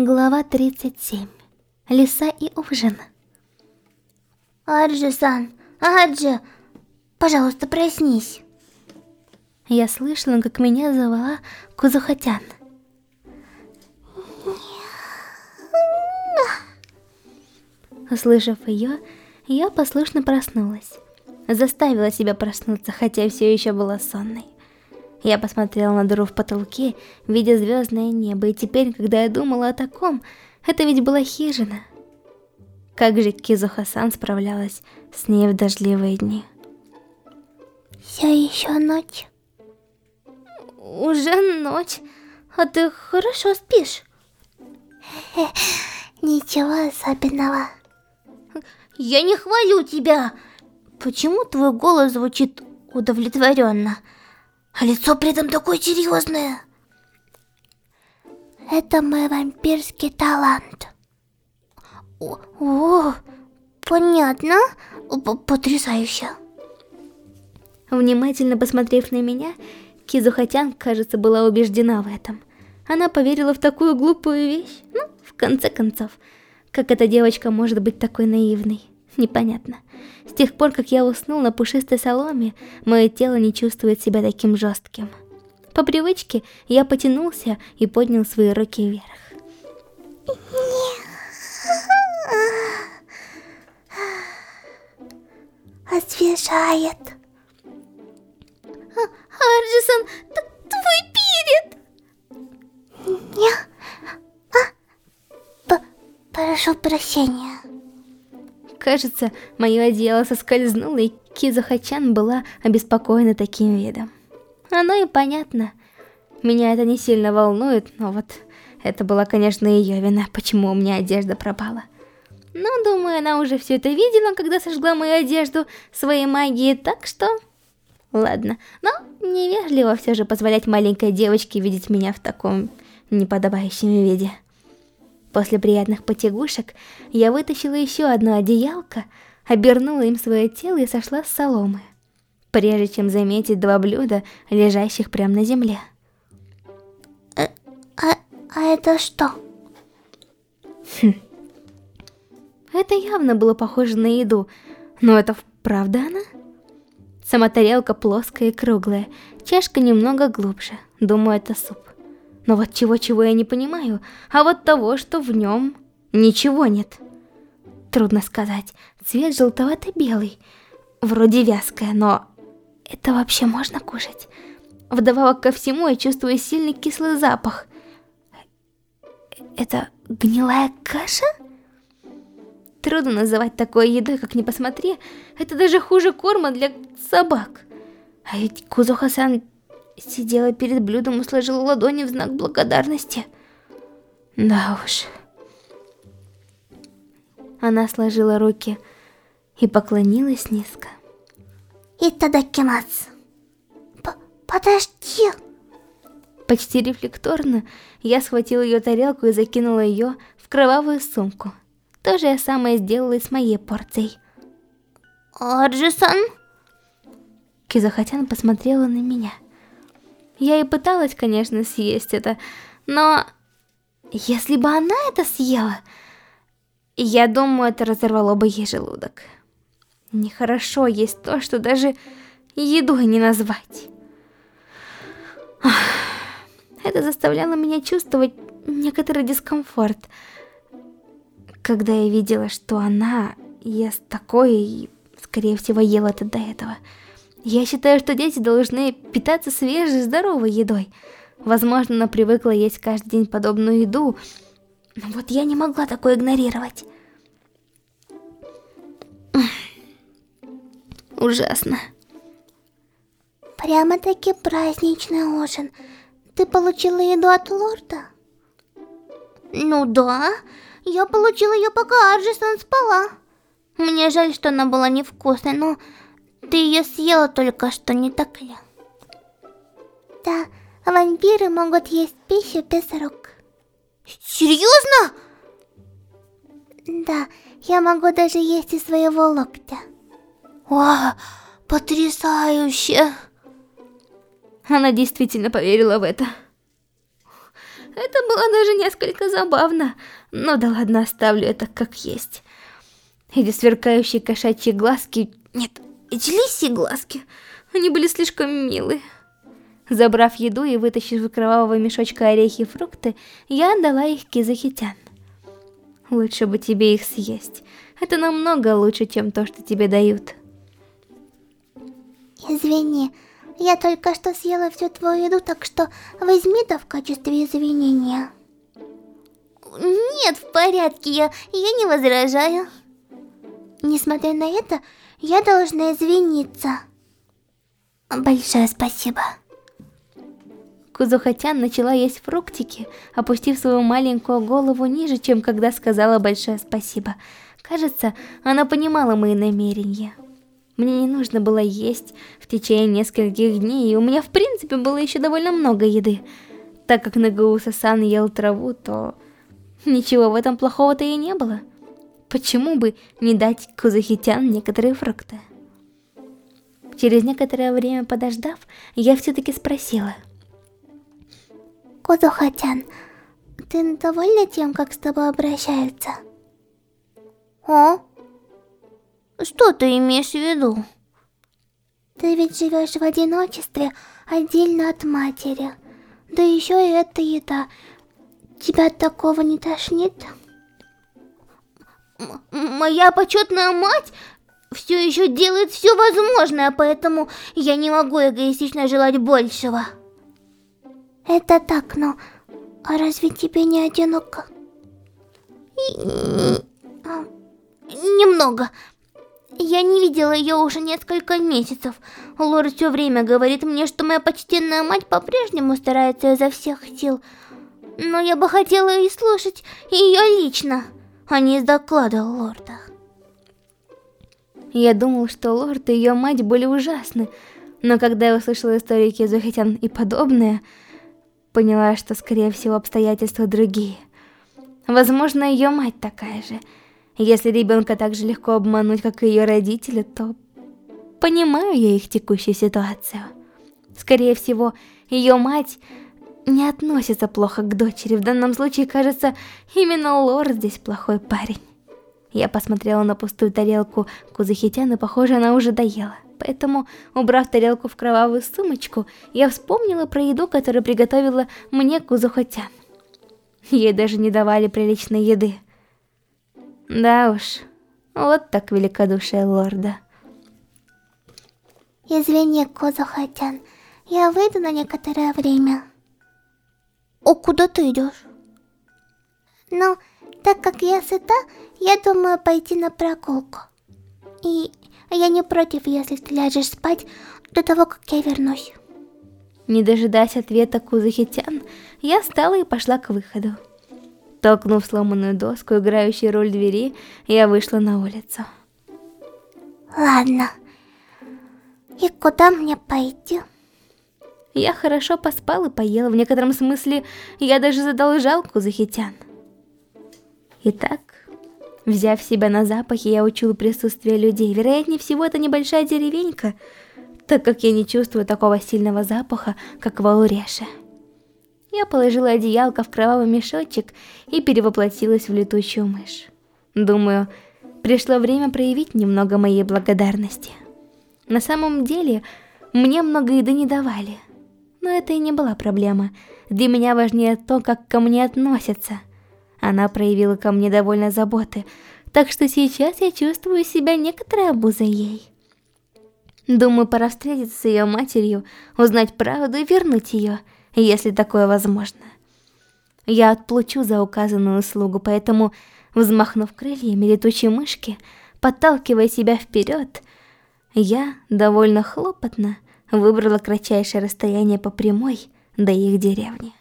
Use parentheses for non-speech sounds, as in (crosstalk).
Глава 37. Лиса и ужин. Арджи-сан, Арджи, пожалуйста, проснись. Я слышала, как меня звала Кузухатян. Услышав ее, я послушно проснулась. Заставила себя проснуться, хотя все еще была сонной. Я посмотрела на дыру в потолке, видя звездное небо, и теперь, когда я думала о таком, это ведь была хижина. Как же Кизуха-сан справлялась с ней в дождливые дни? Все еще ночь. Уже ночь, а ты хорошо спишь. (laughs) Ничего особенного. Я не хвалю тебя. Почему твой голос звучит удовлетворенно? А лицо при этом такое серьезное. Это мой вампирский талант. О, о понятно. П Потрясающе. Внимательно посмотрев на меня, Кизухатян, кажется, была убеждена в этом. Она поверила в такую глупую вещь. Ну, в конце концов, как эта девочка может быть такой наивной? Непонятно. С тех пор, как я уснул на пушистой соломе, мое тело не чувствует себя таким жестким. По привычке я потянулся и поднял свои руки вверх. Освежает. Арджисон, твой перед! Не. А? Прошу прощения. Кажется, мое одеяло соскользнуло, и Кизухачан была обеспокоена таким видом. Оно и понятно. Меня это не сильно волнует, но вот это была, конечно, ее вина, почему у меня одежда пропала. Но, думаю, она уже все это видела, когда сожгла мою одежду своей магией, так что... Ладно, но невежливо все же позволять маленькой девочке видеть меня в таком неподобающем виде. После приятных потягушек я вытащила еще одно одеялко, обернула им свое тело и сошла с соломы, прежде чем заметить два блюда, лежащих прямо на земле. А, а, а это что? Хм. Это явно было похоже на еду, но это правда она? Сама тарелка плоская и круглая, чашка немного глубже, думаю это суп. Но вот чего-чего я не понимаю, а вот того, что в нем ничего нет. Трудно сказать, цвет желтовато-белый, вроде вязкое, но это вообще можно кушать? Вдобавок ко всему я чувствую сильный кислый запах. Это гнилая каша? Трудно называть такой едой, как ни посмотри. Это даже хуже корма для собак. А ведь Кузуха-сан сидела перед блюдом и сложила ладони в знак благодарности. Да уж. Она сложила руки и поклонилась низко. Итадакимац. П подожди. Почти рефлекторно я схватила ее тарелку и закинула ее в кровавую сумку. То же я самое сделала и с моей порцией. Арджисан? Кизахатян посмотрела на меня. Я и пыталась, конечно, съесть это, но... Если бы она это съела, я думаю, это разорвало бы ей желудок. Нехорошо есть то, что даже едой не назвать. Это заставляло меня чувствовать некоторый дискомфорт, когда я видела, что она ест такое и, скорее всего, ела это до этого. Я считаю, что дети должны питаться свежей, здоровой едой. Возможно, она привыкла есть каждый день подобную еду, но вот я не могла такое игнорировать. Ужасно. Прямо-таки праздничный ужин. Ты получила еду от лорда? Ну да, я получила ее, пока Арджисон спала. Мне жаль, что она была невкусной, но ты ее съела только что, не так ли? Да, вампиры могут есть пищу без рук. Серьезно? Да, я могу даже есть из своего локтя. О, потрясающе! Она действительно поверила в это. Это было даже несколько забавно. Но да ладно, оставлю это как есть. Эти сверкающие кошачьи глазки... Нет, эти лисьи глазки... Они были слишком милые. Забрав еду и вытащив из кровавого мешочка орехи и фрукты, я отдала их Кизахитян. Лучше бы тебе их съесть. Это намного лучше, чем то, что тебе дают. Извини, я только что съела всю твою еду, так что возьми это в качестве извинения. Нет, в порядке, я, я не возражаю. Несмотря на это, я должна извиниться. Большое спасибо. Кузухатян начала есть фруктики, опустив свою маленькую голову ниже, чем когда сказала большое спасибо. Кажется, она понимала мои намерения. Мне не нужно было есть в течение нескольких дней, и у меня в принципе было еще довольно много еды. Так как Нагауса-сан ел траву, то ничего в этом плохого-то и не было. Почему бы не дать Кузахитян некоторые фрукты? Через некоторое время подождав, я все-таки спросила. Кузухатян, ты довольна тем, как с тобой обращаются? О? Что ты имеешь в виду? Ты ведь живешь в одиночестве, отдельно от матери. Да еще и эта еда. Тебя от такого не тошнит? Моя почетная мать все еще делает все возможное, поэтому я не могу эгоистично желать большего. Это так, но... А разве тебе не одиноко? А, немного. Я не видела ее уже несколько месяцев. Лорд все время говорит мне, что моя почтенная мать по-прежнему старается изо всех сил. Но я бы хотела и слушать ее лично, а не из доклада лорда. Я думал, что лорд и ее мать были ужасны, но когда я услышала истории Кизухитян и подобное, поняла, что скорее всего обстоятельства другие. Возможно, ее мать такая же. Если ребенка так же легко обмануть, как и ее родители, то понимаю я их текущую ситуацию. Скорее всего, ее мать не относится плохо к дочери. В данном случае, кажется, именно Лор здесь плохой парень. Я посмотрела на пустую тарелку Кузахитян, и похоже, она уже доела. Поэтому, убрав тарелку в кровавую сумочку, я вспомнила про еду, которую приготовила мне Кузахитян. Ей даже не давали приличной еды. Да уж, вот так великодушие лорда. Извини, Кузахитян, я выйду на некоторое время. О, куда ты идешь? Ну, так как я сыта, я думаю пойти на прогулку. И я не против, если ты ляжешь спать до того, как я вернусь. Не дожидаясь ответа Кузахитян, я встала и пошла к выходу. Толкнув сломанную доску, играющую роль двери, я вышла на улицу. Ладно. И куда мне пойти? Я хорошо поспал и поел. В некотором смысле я даже задолжал Кузахитян. Итак, взяв себя на запахи, я учил присутствие людей. Вероятнее всего, это небольшая деревенька, так как я не чувствую такого сильного запаха, как в Алуреше. Я положила одеялко в кровавый мешочек и перевоплотилась в летучую мышь. Думаю, пришло время проявить немного моей благодарности. На самом деле, мне много еды не давали. Но это и не была проблема. Для меня важнее то, как ко мне относятся. Она проявила ко мне довольно заботы, так что сейчас я чувствую себя некоторой обузой ей. Думаю, пора встретиться с ее матерью, узнать правду и вернуть ее, если такое возможно. Я отплачу за указанную услугу, поэтому, взмахнув крыльями летучей мышки, подталкивая себя вперед, я довольно хлопотно выбрала кратчайшее расстояние по прямой до их деревни.